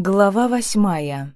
Глава восьмая.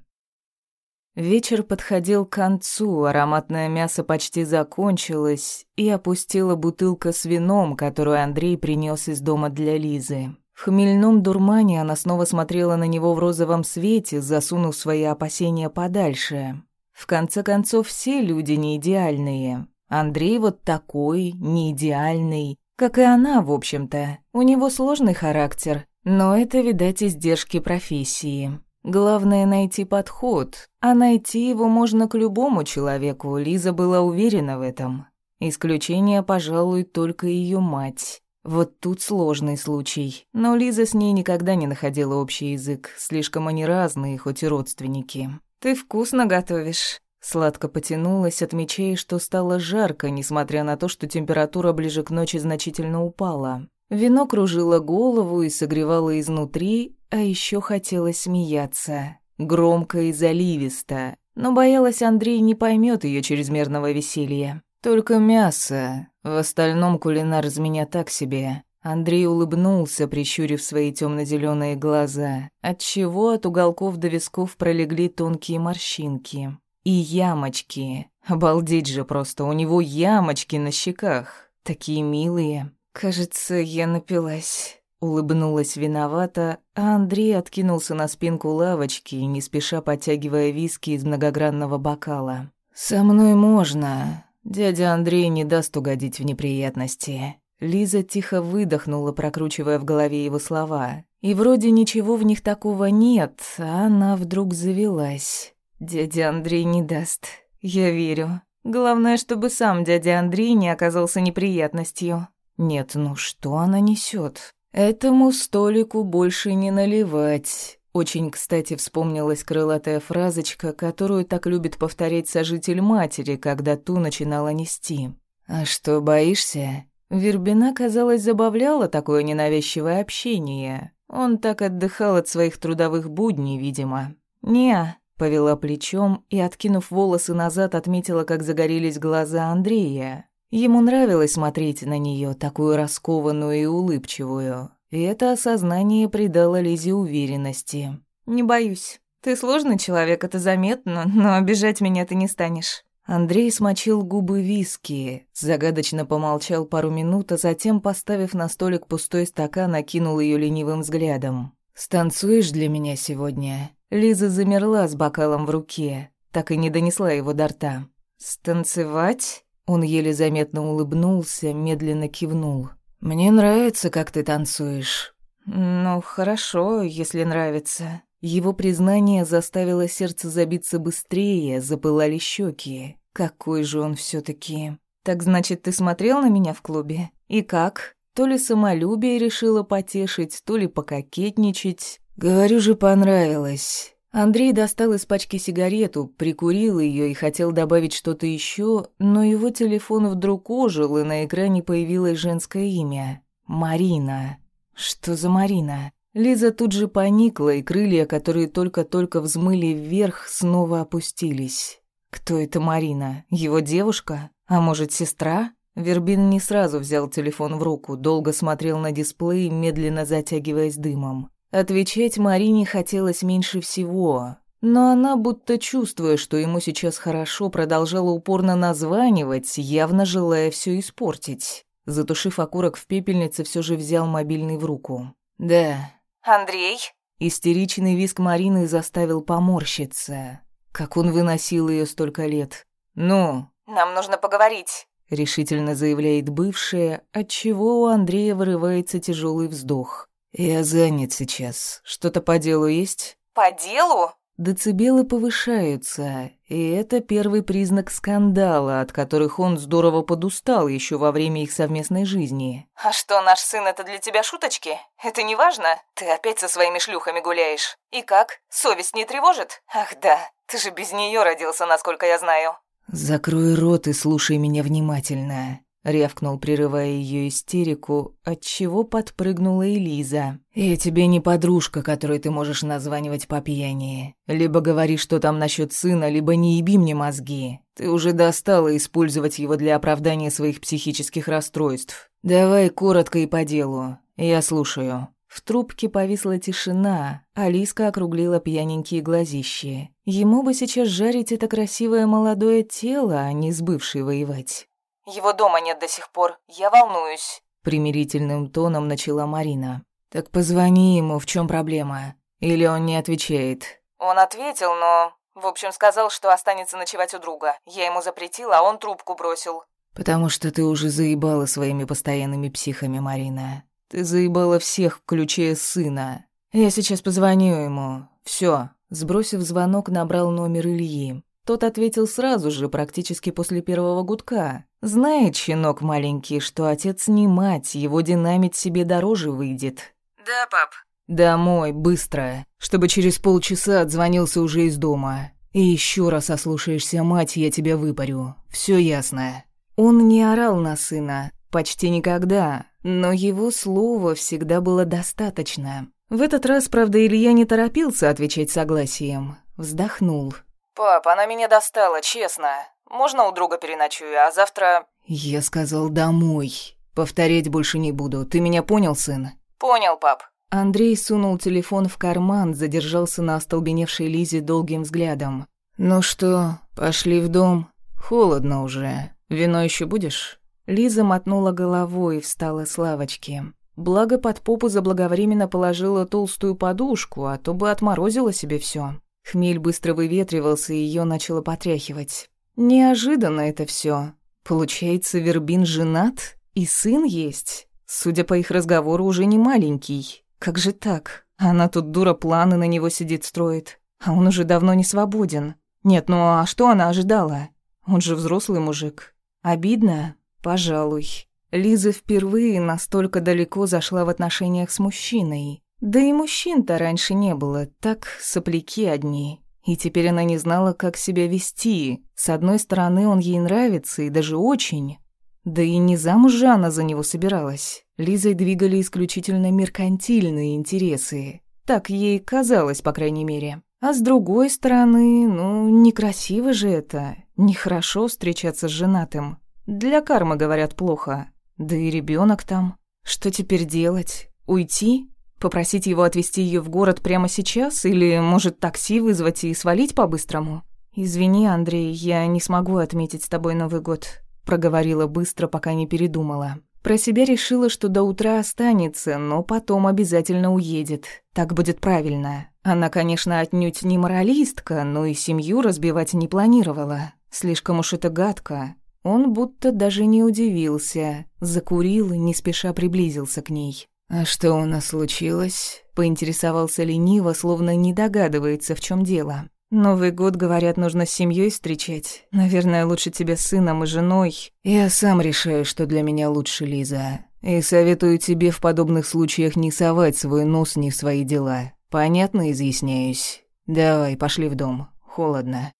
Вечер подходил к концу, ароматное мясо почти закончилось, и опустила бутылка с вином, которую Андрей принес из дома для Лизы. В хмельном дурмане она снова смотрела на него в розовом свете, засунув свои опасения подальше. В конце концов, все люди не идеальные. Андрей вот такой, не идеальный, как и она, в общем-то. У него сложный характер, но это, видать, издержки профессии. Главное найти подход, а найти его можно к любому человеку, Лиза была уверена в этом. Исключение, пожалуй, только ее мать. Вот тут сложный случай, но Лиза с ней никогда не находила общий язык, слишком они разные, хоть и родственники. «Ты вкусно готовишь», Сладко потянулась, отмечая, что стало жарко, несмотря на то, что температура ближе к ночи значительно упала. Вино кружило голову и согревало изнутри, а еще хотелось смеяться. Громко и заливисто. Но боялась, Андрей не поймет ее чрезмерного веселья. Только мясо. В остальном кулинар из меня так себе. Андрей улыбнулся, прищурив свои темно-зеленые глаза, отчего от уголков до висков пролегли тонкие морщинки. И ямочки. Обалдеть же просто, у него ямочки на щеках. Такие милые. «Кажется, я напилась», — улыбнулась виновата, а Андрей откинулся на спинку лавочки, не спеша подтягивая виски из многогранного бокала. «Со мной можно. Дядя Андрей не даст угодить в неприятности». Лиза тихо выдохнула, прокручивая в голове его слова. И вроде ничего в них такого нет, а она вдруг завелась. «Дядя Андрей не даст. Я верю. Главное, чтобы сам дядя Андрей не оказался неприятностью». Нет, ну что она несет? Этому столику больше не наливать. Очень, кстати, вспомнилась крылатая фразочка, которую так любит повторять сожитель матери, когда ту начинала нести. «А что, боишься?» Вербина, казалось, забавляла такое ненавязчивое общение. Он так отдыхал от своих трудовых будней, видимо. «Не», — повела плечом и, откинув волосы назад, отметила, как загорелись глаза Андрея. Ему нравилось смотреть на нее, такую раскованную и улыбчивую. И это осознание придало Лизе уверенности. «Не боюсь. Ты сложный человек, это заметно, но обижать меня ты не станешь». Андрей смочил губы виски, загадочно помолчал пару минут, а затем, поставив на столик пустой стакан, окинул ее ленивым взглядом. «Станцуешь для меня сегодня?» Лиза замерла с бокалом в руке, так и не донесла его до рта. «Станцевать?» Он еле заметно улыбнулся, медленно кивнул. «Мне нравится, как ты танцуешь». «Ну, хорошо, если нравится». Его признание заставило сердце забиться быстрее, запылали щеки. Какой же он все таки «Так значит, ты смотрел на меня в клубе? И как? То ли самолюбие решила потешить, то ли пококетничать?» «Говорю же, понравилось. Андрей достал из пачки сигарету, прикурил ее и хотел добавить что-то еще, но его телефон вдруг ожил, и на экране появилось женское имя. Марина. Что за Марина? Лиза тут же поникла, и крылья, которые только-только взмыли вверх, снова опустились. Кто это Марина? Его девушка? А может, сестра? Вербин не сразу взял телефон в руку, долго смотрел на дисплей, медленно затягиваясь дымом. Отвечать Марине хотелось меньше всего, но она, будто чувствуя, что ему сейчас хорошо, продолжала упорно названивать, явно желая все испортить. Затушив окурок в пепельнице, все же взял мобильный в руку. «Да». «Андрей?» Истеричный виск Марины заставил поморщиться. Как он выносил ее столько лет. «Ну?» «Нам нужно поговорить», — решительно заявляет бывшая, отчего у Андрея вырывается тяжелый вздох. «Я занят сейчас. Что-то по делу есть?» «По делу?» Децибелы повышаются, и это первый признак скандала, от которых он здорово подустал еще во время их совместной жизни. «А что, наш сын, это для тебя шуточки? Это не важно? Ты опять со своими шлюхами гуляешь. И как? Совесть не тревожит? Ах да, ты же без нее родился, насколько я знаю». «Закрой рот и слушай меня внимательно. Рявкнул, прерывая ее истерику, отчего подпрыгнула Элиза. «Я тебе не подружка, которой ты можешь названивать по пьяни. Либо говори, что там насчет сына, либо не еби мне мозги. Ты уже достала использовать его для оправдания своих психических расстройств. Давай коротко и по делу. Я слушаю». В трубке повисла тишина, Алиска округлила пьяненькие глазищи. Ему бы сейчас жарить это красивое молодое тело, а не с бывшей воевать. «Его дома нет до сих пор. Я волнуюсь», — примирительным тоном начала Марина. «Так позвони ему, в чем проблема? Или он не отвечает?» «Он ответил, но... В общем, сказал, что останется ночевать у друга. Я ему запретила, а он трубку бросил». «Потому что ты уже заебала своими постоянными психами, Марина. Ты заебала всех, включая сына. Я сейчас позвоню ему. Все. Сбросив звонок, набрал номер Ильи. Тот ответил сразу же, практически после первого гудка. Знает щенок маленький, что отец не мать, его динамить себе дороже выйдет. «Да, пап». «Домой, быстро, чтобы через полчаса отзвонился уже из дома. И еще раз ослушаешься мать, я тебя выпарю. Все ясно». Он не орал на сына, почти никогда, но его слова всегда было достаточно. В этот раз, правда, Илья не торопился отвечать согласием. Вздохнул. «Пап, она меня достала, честно. Можно у друга переночую, а завтра...» «Я сказал домой. Повторять больше не буду. Ты меня понял, сын?» «Понял, пап». Андрей сунул телефон в карман, задержался на остолбеневшей Лизе долгим взглядом. «Ну что, пошли в дом? Холодно уже. Вино еще будешь?» Лиза мотнула головой и встала с лавочки. Благо под попу заблаговременно положила толстую подушку, а то бы отморозила себе все. Хмель быстро выветривался, и ее начало потряхивать. Неожиданно это все. Получается, Вербин женат? И сын есть? Судя по их разговору, уже не маленький. Как же так? Она тут дура планы на него сидит строит. А он уже давно не свободен. Нет, ну а что она ожидала? Он же взрослый мужик. Обидно? Пожалуй. Лиза впервые настолько далеко зашла в отношениях с мужчиной. Да и мужчин-то раньше не было, так сопляки одни. И теперь она не знала, как себя вести. С одной стороны, он ей нравится, и даже очень. Да и не замуж же она за него собиралась. Лизой двигали исключительно меркантильные интересы. Так ей казалось, по крайней мере. А с другой стороны, ну, некрасиво же это. Нехорошо встречаться с женатым. Для кармы, говорят, плохо. Да и ребенок там. Что теперь делать? Уйти? Попросить его отвезти ее в город прямо сейчас? Или, может, такси вызвать и свалить по-быстрому? «Извини, Андрей, я не смогу отметить с тобой Новый год», — проговорила быстро, пока не передумала. Про себя решила, что до утра останется, но потом обязательно уедет. Так будет правильно. Она, конечно, отнюдь не моралистка, но и семью разбивать не планировала. Слишком уж это гадко. Он будто даже не удивился, закурил и не спеша приблизился к ней. «А что у нас случилось?» — поинтересовался лениво, словно не догадывается, в чем дело. «Новый год, говорят, нужно с семьей встречать. Наверное, лучше тебе с сыном и женой. Я сам решаю, что для меня лучше, Лиза. И советую тебе в подобных случаях не совать свой нос не в свои дела. Понятно изъясняюсь? Давай, пошли в дом. Холодно».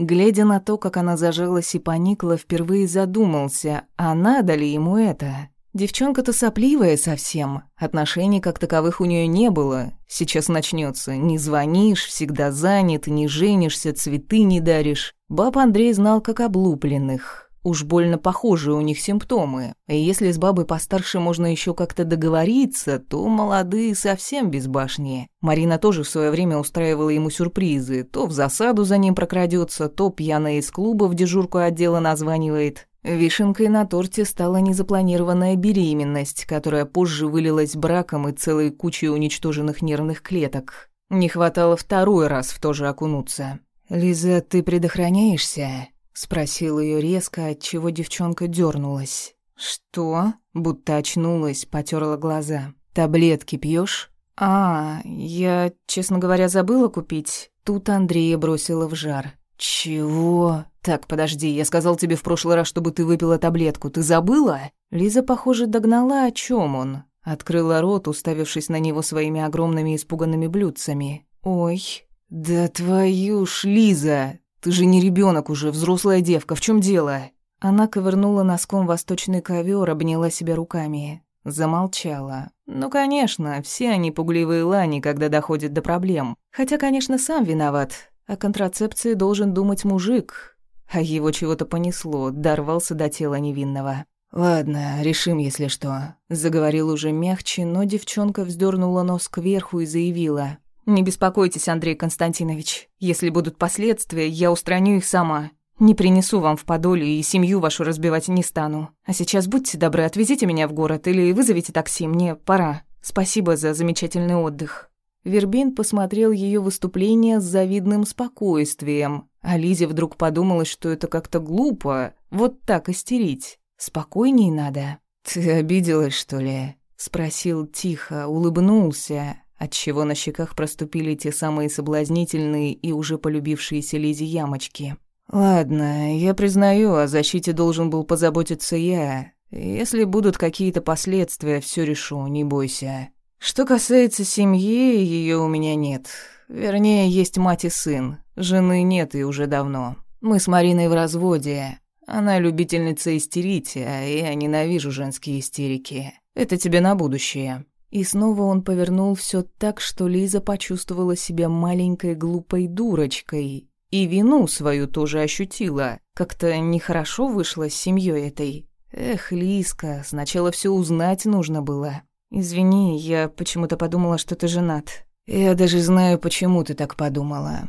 Глядя на то, как она зажалась и поникла, впервые задумался, а надо ли ему это? Девчонка-то сопливая совсем, отношений как таковых у нее не было. Сейчас начнется. Не звонишь, всегда занят, не женишься, цветы не даришь. Баб Андрей знал как облупленных. Уж больно похожие у них симптомы. И если с бабой постарше можно еще как-то договориться, то молодые совсем безбашнее. Марина тоже в свое время устраивала ему сюрпризы. То в засаду за ним прокрадется, то пьяная из клуба в дежурку отдела названивает. Вишенкой на торте стала незапланированная беременность, которая позже вылилась браком и целой кучей уничтоженных нервных клеток. Не хватало второй раз в то же окунуться. «Лиза, ты предохраняешься?» Спросил ее резко, от чего девчонка дернулась. «Что?» Будто очнулась, потерла глаза. «Таблетки пьешь? «А, я, честно говоря, забыла купить». Тут Андрея бросила в жар. «Чего?» «Так, подожди, я сказал тебе в прошлый раз, чтобы ты выпила таблетку. Ты забыла?» Лиза, похоже, догнала, о чем он. Открыла рот, уставившись на него своими огромными испуганными блюдцами. «Ой, да твою ж, Лиза! Ты же не ребенок уже, взрослая девка, в чем дело?» Она ковырнула носком восточный ковер, обняла себя руками. Замолчала. Ну, конечно, все они пугливые лани, когда доходят до проблем. Хотя, конечно, сам виноват. О контрацепции должен думать мужик. А его чего-то понесло, дорвался до тела невинного. «Ладно, решим, если что», — заговорил уже мягче, но девчонка вздернула нос кверху и заявила. «Не беспокойтесь, Андрей Константинович. Если будут последствия, я устраню их сама. Не принесу вам в подоле и семью вашу разбивать не стану. А сейчас будьте добры, отвезите меня в город или вызовите такси, мне пора. Спасибо за замечательный отдых». Вербин посмотрел ее выступление с завидным спокойствием, а Лизе вдруг подумалось, что это как-то глупо, вот так истерить. Спокойней надо. «Ты обиделась, что ли?» — спросил тихо, улыбнулся, отчего на щеках проступили те самые соблазнительные и уже полюбившиеся Лизе ямочки. «Ладно, я признаю, о защите должен был позаботиться я. Если будут какие-то последствия, все решу, не бойся. Что касается семьи, ее у меня нет. Вернее, есть мать и сын. Жены нет и уже давно. Мы с Мариной в разводе. Она любительница истерить, а я ненавижу женские истерики. Это тебе на будущее». И снова он повернул все так, что Лиза почувствовала себя маленькой глупой дурочкой, и вину свою тоже ощутила. Как-то нехорошо вышло с семьей этой. Эх, Лиска, сначала все узнать нужно было. Извини, я почему-то подумала, что ты женат. Я даже знаю, почему ты так подумала.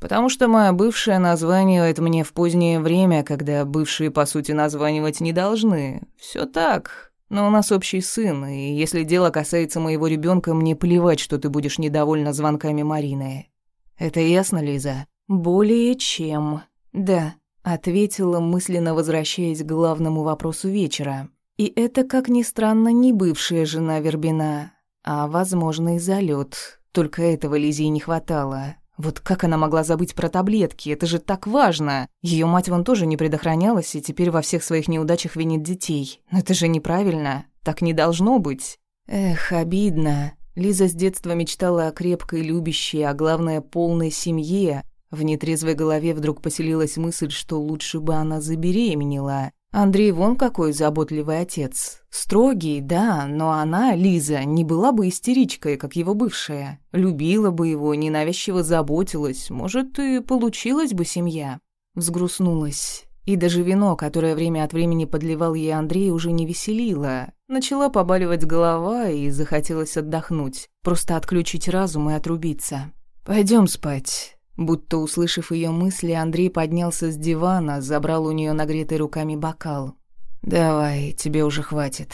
Потому что моя бывшая названивает мне в позднее время, когда бывшие, по сути, названивать не должны. Все так. Но у нас общий сын, и если дело касается моего ребенка, мне плевать, что ты будешь недовольна звонками Марины. Это ясно, Лиза? «Более чем. Да», — ответила, мысленно возвращаясь к главному вопросу вечера. И это, как ни странно, не бывшая жена Вербина, а возможный залет. Только этого Лизе не хватало. Вот как она могла забыть про таблетки? Это же так важно. Ее мать вон тоже не предохранялась и теперь во всех своих неудачах винит детей. Но это же неправильно. Так не должно быть. Эх, обидно. Лиза с детства мечтала о крепкой, любящей, а главное, полной семье, в нетрезвой голове вдруг поселилась мысль, что лучше бы она забеременела. Андрей вон какой заботливый отец. Строгий, да, но она, Лиза, не была бы истеричкой, как его бывшая. Любила бы его, ненавязчиво заботилась. Может, и получилась бы семья. Взгрустнулась. И даже вино, которое время от времени подливал ей Андрей, уже не веселило. Начала побаливать голова и захотелось отдохнуть. Просто отключить разум и отрубиться. Пойдем спать. Будто услышав ее мысли, Андрей поднялся с дивана, забрал у нее нагретый руками бокал. «Давай, тебе уже хватит».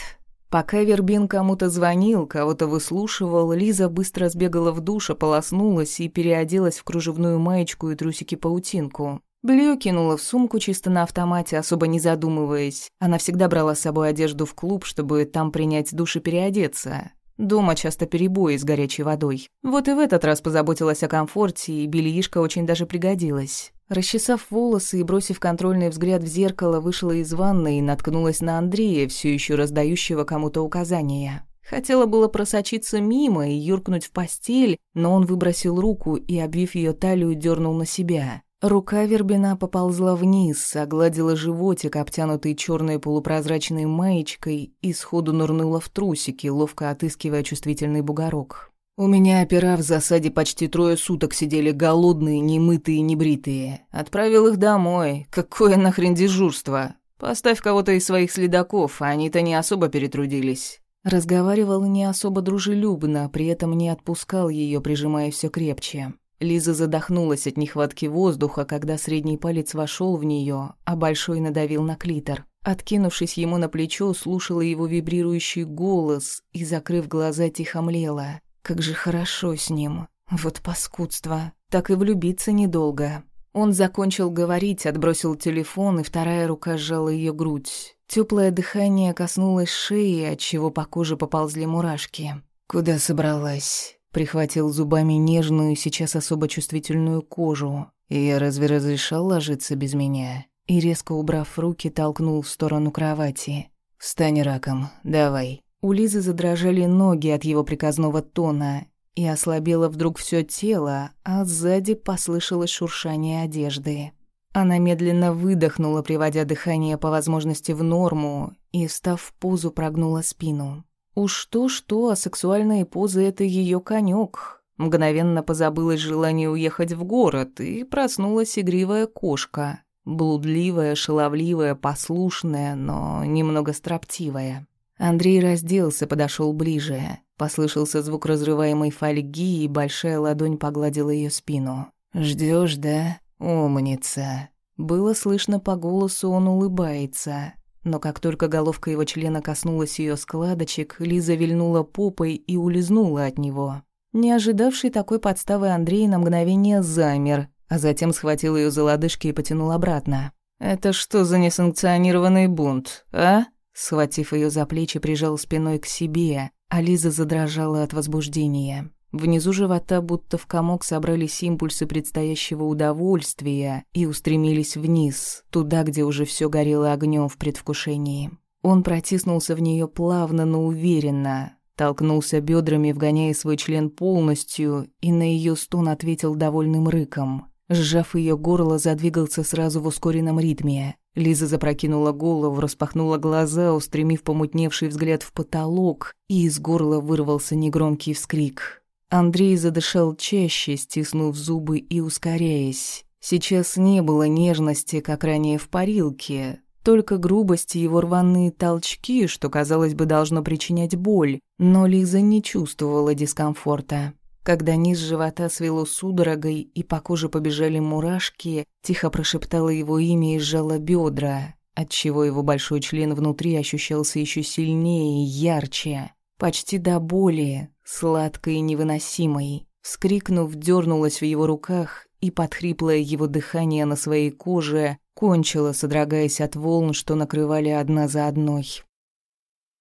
Пока Вербин кому-то звонил, кого-то выслушивал, Лиза быстро сбегала в душ, ополоснулась и переоделась в кружевную маечку и трусики-паутинку. Белье кинула в сумку чисто на автомате, особо не задумываясь. Она всегда брала с собой одежду в клуб, чтобы там принять душ и переодеться. Дома часто перебои с горячей водой. Вот и в этот раз позаботилась о комфорте, и бельишко очень даже пригодилось. Расчесав волосы и бросив контрольный взгляд в зеркало, вышла из ванной и наткнулась на Андрея, все еще раздающего кому-то указания. Хотела было просочиться мимо и юркнуть в постель, но он выбросил руку и, обвив ее талию, дернул на себя. Рука Вербина поползла вниз, огладила животик, обтянутый черной полупрозрачной маечкой, и сходу нырнула в трусики, ловко отыскивая чувствительный бугорок. «У меня опера в засаде почти трое суток сидели голодные, немытые, небритые. Отправил их домой. Какое нахрен дежурство? Поставь кого-то из своих следаков, а они-то не особо перетрудились». Разговаривал не особо дружелюбно, при этом не отпускал ее, прижимая все крепче. Лиза задохнулась от нехватки воздуха, когда средний палец вошел в нее, а большой надавил на клитор. Откинувшись ему на плечо, слушала его вибрирующий голос и, закрыв глаза, тихо млела. Как же хорошо с ним. Вот паскудство. Так и влюбиться недолго. Он закончил говорить, отбросил телефон, и вторая рука сжала ее грудь. Теплое дыхание коснулось шеи, отчего по коже поползли мурашки. «Куда собралась?» Прихватил зубами нежную, сейчас особо чувствительную кожу. Я разве разрешал ложиться без меня? И резко убрав руки, толкнул в сторону кровати. «Встань раком, давай». У Лизы задрожали ноги от его приказного тона, и ослабело вдруг все тело, а сзади послышалось шуршание одежды. Она медленно выдохнула, приводя дыхание по возможности в норму, и, став в позу, прогнула спину. Уж то-что, а сексуальные позы — это ее конек. Мгновенно позабылось желание уехать в город, и проснулась игривая кошка. Блудливая, шаловливая, послушная, но немного строптивая. Андрей разделся, подошел ближе. Послышался звук разрываемой фольги, и большая ладонь погладила ее спину. Ждешь, да? Умница. Было слышно по голосу, он улыбается. Но как только головка его члена коснулась ее складочек, Лиза вильнула попой и улизнула от него. Не ожидавший такой подставы Андрей на мгновение замер, а затем схватил ее за лодыжки и потянул обратно. «Это что за несанкционированный бунт, а?» Схватив ее за плечи, прижал спиной к себе, а Лиза задрожала от возбуждения. Внизу живота будто в комок собрались импульсы предстоящего удовольствия и устремились вниз, туда, где уже все горело огнем в предвкушении. Он протиснулся в нее плавно, но уверенно, толкнулся бедрами, вгоняя свой член полностью, и на ее стон ответил довольным рыком. Сжав ее горло, задвигался сразу в ускоренном ритме. Лиза запрокинула голову, распахнула глаза, устремив помутневший взгляд в потолок, и из горла вырвался негромкий вскрик. Андрей задышал чаще, стиснув зубы и ускоряясь. Сейчас не было нежности, как ранее в парилке, только грубости его рваные толчки, что, казалось бы, должно причинять боль, но Лиза не чувствовала дискомфорта. Когда низ живота свело судорогой и по коже побежали мурашки, тихо прошептала его имя и сжала бедра, отчего его большой член внутри ощущался еще сильнее и ярче, почти до боли, сладкой и невыносимой. Вскрикнув, дернулась в его руках, и подхриплое его дыхание на своей коже кончило, содрогаясь от волн, что накрывали одна за одной.